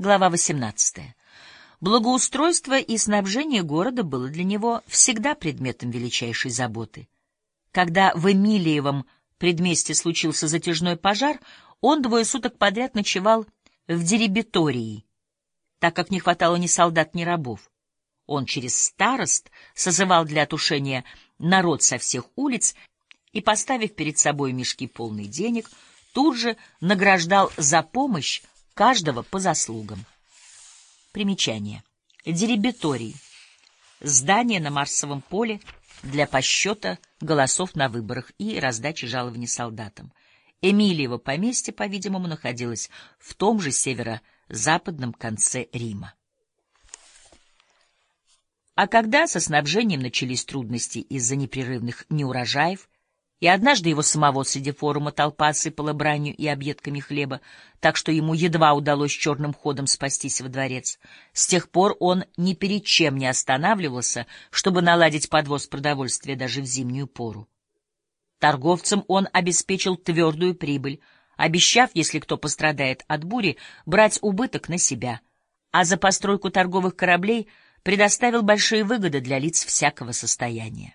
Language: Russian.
Глава 18. Благоустройство и снабжение города было для него всегда предметом величайшей заботы. Когда в Эмилиевом предместе случился затяжной пожар, он двое суток подряд ночевал в деребитории, так как не хватало ни солдат, ни рабов. Он через старост созывал для тушения народ со всех улиц и, поставив перед собой мешки полные денег, тут же награждал за помощь каждого по заслугам. Примечание. Деребиторий. Здание на Марсовом поле для посчета голосов на выборах и раздачи жалований солдатам. Эмилиево поместье, по-видимому, находилось в том же северо-западном конце Рима. А когда со снабжением начались трудности из-за непрерывных неурожаев, и однажды его самого среди форума толпа осыпала бранью и объедками хлеба, так что ему едва удалось черным ходом спастись во дворец. С тех пор он ни перед чем не останавливался, чтобы наладить подвоз продовольствия даже в зимнюю пору. Торговцам он обеспечил твердую прибыль, обещав, если кто пострадает от бури, брать убыток на себя, а за постройку торговых кораблей предоставил большие выгоды для лиц всякого состояния.